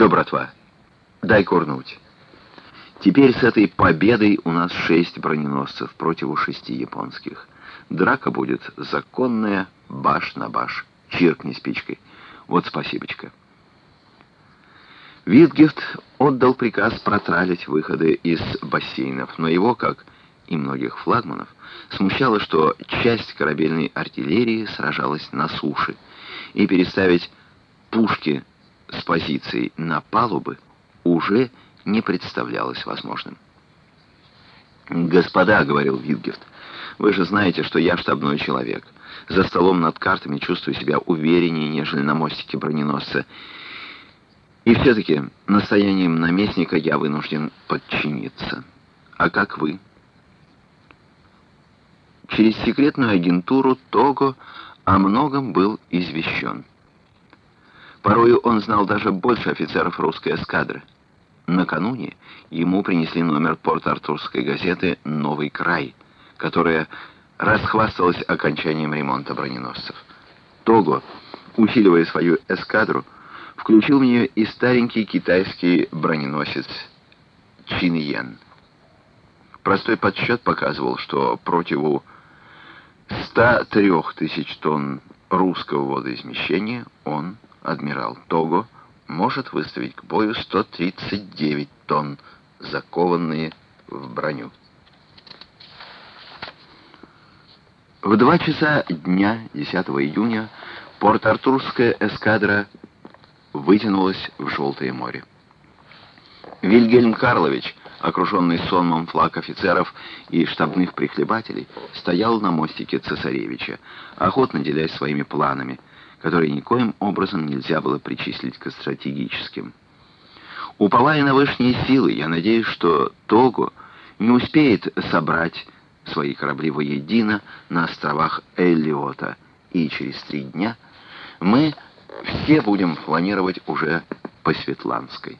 Все, братва, дай курнуть. Теперь с этой победой у нас шесть броненосцев против шести японских. Драка будет законная, баш на баш. Чиркни спичкой. Вот спасибочка. Витгефт отдал приказ протралить выходы из бассейнов, но его, как и многих флагманов, смущало, что часть корабельной артиллерии сражалась на суше, и переставить пушки с позиций на палубы уже не представлялось возможным. «Господа», — говорил Витгефт, — «вы же знаете, что я штабной человек. За столом над картами чувствую себя увереннее, нежели на мостике броненосца. И все-таки настоянием наместника я вынужден подчиниться. А как вы?» Через секретную агентуру Того о многом был извещен. Порою он знал даже больше офицеров русской эскадры. Накануне ему принесли номер Порт-Артурской газеты «Новый край», которая расхвасталась окончанием ремонта броненосцев. Того, усиливая свою эскадру, включил в нее и старенький китайский броненосец Чин Простой подсчет показывал, что противу 103 тысяч тонн русского водоизмещения он, адмирал Того, может выставить к бою 139 тонн, закованные в броню. В два часа дня 10 июня Порт-Артурская эскадра вытянулась в Желтое море. Вильгельм Карлович, окруженный сонмом флаг офицеров и штабных прихлебателей, стоял на мостике цесаревича, охотно делясь своими планами – которые никоим образом нельзя было причислить к стратегическим. Уповая на высшие силы, я надеюсь, что Того не успеет собрать свои корабли воедино на островах Эллиота, и через три дня мы все будем планировать уже по Светланской.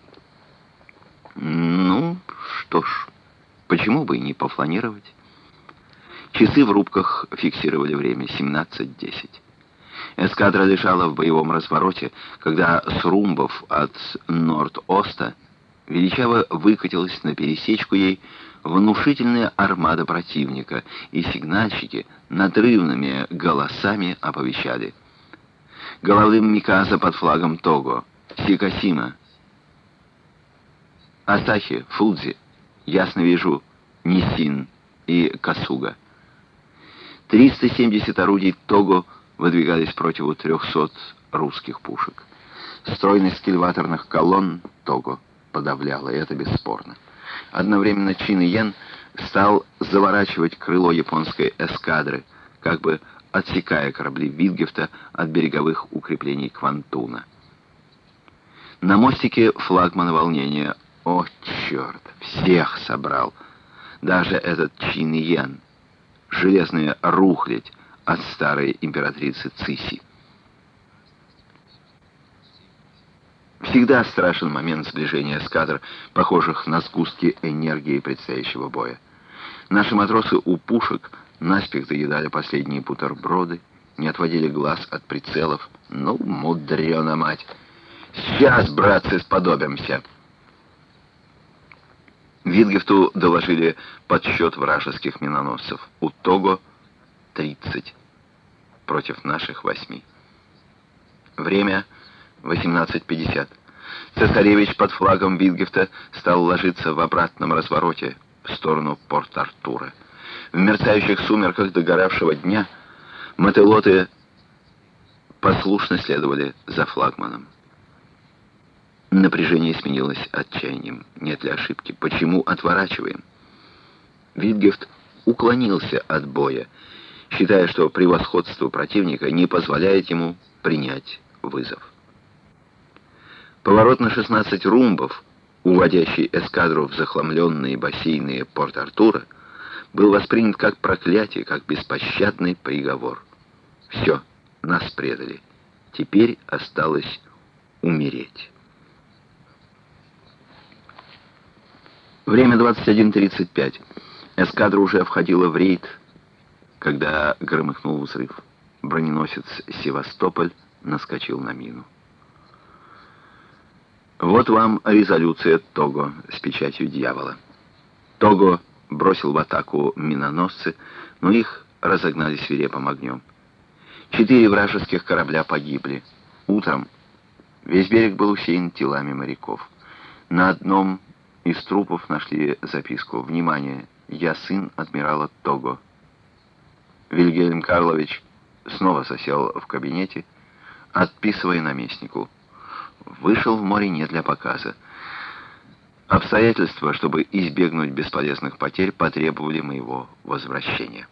Что ж, почему бы и не пофланировать? Часы в рубках фиксировали время 17.10. Эскадра лежала в боевом развороте, когда с румбов от Норд-Оста величаво выкатилась на пересечку ей внушительная армада противника, и сигнальщики надрывными голосами оповещали. Головным Миказа под флагом Того, Сикасима, Асахи, Фудзи, ясно вижу, Нисин и Касуга. 370 орудий Того — выдвигались против 300 русских пушек. Стройность кильваторных колонн Того подавляла, и это бесспорно. Одновременно Чин Йен стал заворачивать крыло японской эскадры, как бы отсекая корабли Витгефта от береговых укреплений Квантуна. На мостике флагмана волнения «О, черт! Всех собрал!» Даже этот Чин Йен. Железная рухлядь, от старой императрицы Циси. Всегда страшен момент сближения эскадр, похожих на сгустки энергии предстоящего боя. Наши матросы у пушек наспех доедали последние бутерброды, не отводили глаз от прицелов. Ну, мудрена мать! Сейчас, братцы, сподобимся! Витгефту доложили подсчет вражеских миноносцев. У Того 30 против наших восьми. Время 18.50. Цесаревич под флагом Вильгефта стал ложиться в обратном развороте в сторону Порт-Артура. В мерцающих сумерках догоравшего дня мотылоты послушно следовали за флагманом. Напряжение сменилось отчаянием. Нет ли ошибки? Почему отворачиваем? Витгефт уклонился от боя считая, что превосходство противника не позволяет ему принять вызов. Поворот на 16 румбов, уводящий эскадру в захламленные бассейны Порт-Артура, был воспринят как проклятие, как беспощадный приговор. Все, нас предали. Теперь осталось умереть. Время 21.35. Эскадра уже входила в рейд когда громыхнул взрыв. Броненосец «Севастополь» наскочил на мину. Вот вам резолюция Того с печатью дьявола. Того бросил в атаку миноносцы, но их разогнали свирепым огнем. Четыре вражеских корабля погибли. Утром весь берег был усеян телами моряков. На одном из трупов нашли записку «Внимание! Я сын адмирала Того». Вильгельм Карлович снова засел в кабинете, отписывая наместнику. Вышел в море не для показа. Обстоятельства, чтобы избегнуть бесполезных потерь, потребовали моего возвращения.